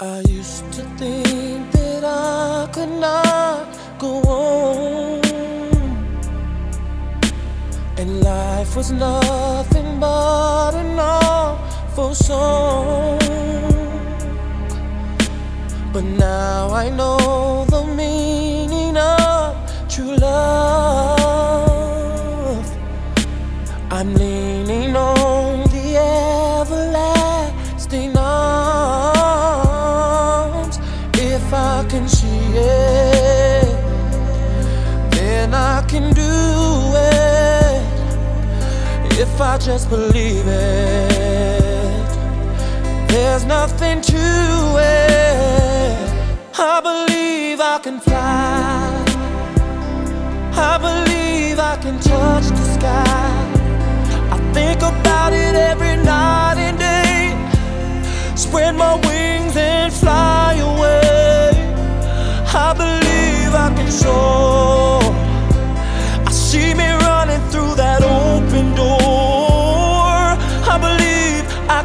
I used to think that I could not go on, and life was nothing but an awful song. But now I know the meaning of true love. I'm leaning can do it. If I just believe it, there's nothing to it. I believe I can fly. I believe I can touch the sky. I think about it every night and day. Spread my wings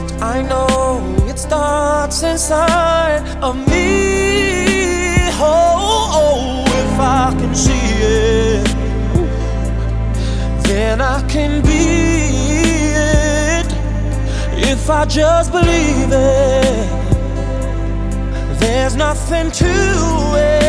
First, I know it starts inside of me. Oh, oh, if I can see it, then I can be it. If I just believe it, there's nothing to it.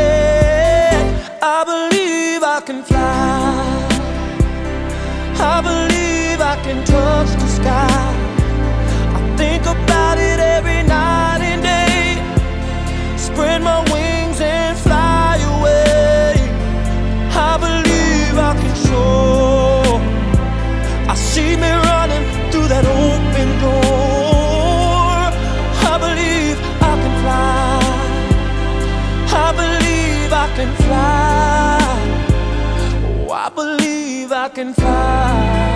Fly. Oh, I believe I can fly.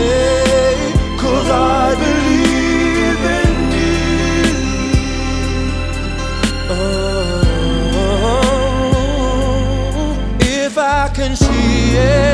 Hey, cause I believe in you. Oh, if I can see it,